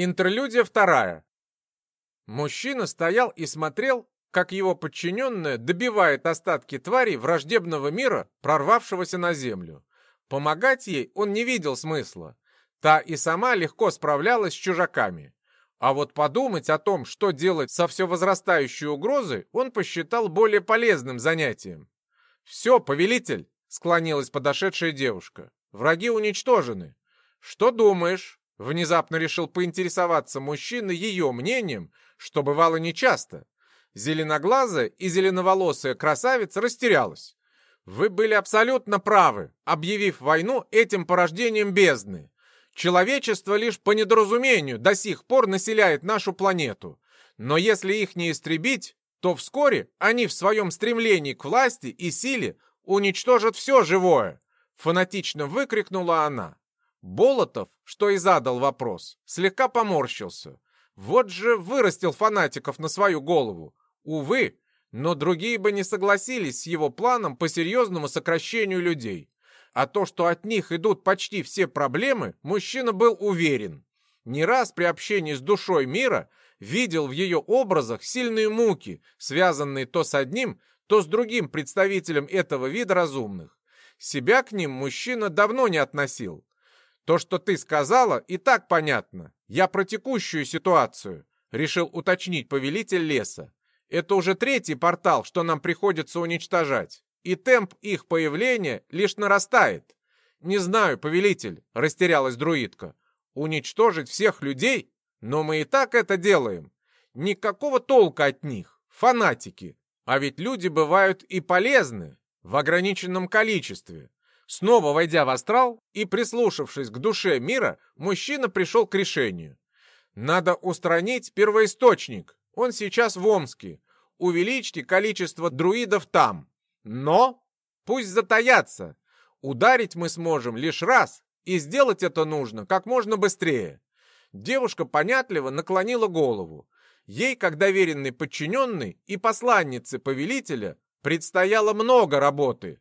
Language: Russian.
Интерлюдия вторая. Мужчина стоял и смотрел, как его подчиненная добивает остатки тварей враждебного мира, прорвавшегося на землю. Помогать ей он не видел смысла. Та и сама легко справлялась с чужаками. А вот подумать о том, что делать со все возрастающей угрозой, он посчитал более полезным занятием. «Все, повелитель!» — склонилась подошедшая девушка. «Враги уничтожены. Что думаешь?» Внезапно решил поинтересоваться мужчина ее мнением, что бывало нечасто. Зеленоглазая и зеленоволосая красавица растерялась. Вы были абсолютно правы, объявив войну этим порождением бездны. Человечество лишь по недоразумению до сих пор населяет нашу планету. Но если их не истребить, то вскоре они в своем стремлении к власти и силе уничтожат все живое. Фанатично выкрикнула она. Болотов, что и задал вопрос, слегка поморщился. Вот же вырастил фанатиков на свою голову. Увы, но другие бы не согласились с его планом по серьезному сокращению людей. А то, что от них идут почти все проблемы, мужчина был уверен. Не раз при общении с душой мира видел в ее образах сильные муки, связанные то с одним, то с другим представителем этого вида разумных. Себя к ним мужчина давно не относил. То, что ты сказала, и так понятно. Я про текущую ситуацию, решил уточнить повелитель леса. Это уже третий портал, что нам приходится уничтожать, и темп их появления лишь нарастает. Не знаю, повелитель, растерялась друидка. Уничтожить всех людей? Но мы и так это делаем. Никакого толка от них. Фанатики. А ведь люди бывают и полезны в ограниченном количестве. Снова войдя в астрал и прислушавшись к душе мира, мужчина пришел к решению. Надо устранить первоисточник. Он сейчас в Омске. Увеличьте количество друидов там. Но пусть затаятся. Ударить мы сможем лишь раз, и сделать это нужно как можно быстрее. Девушка понятливо наклонила голову. Ей, как доверенной подчиненной и посланнице повелителя, предстояло много работы.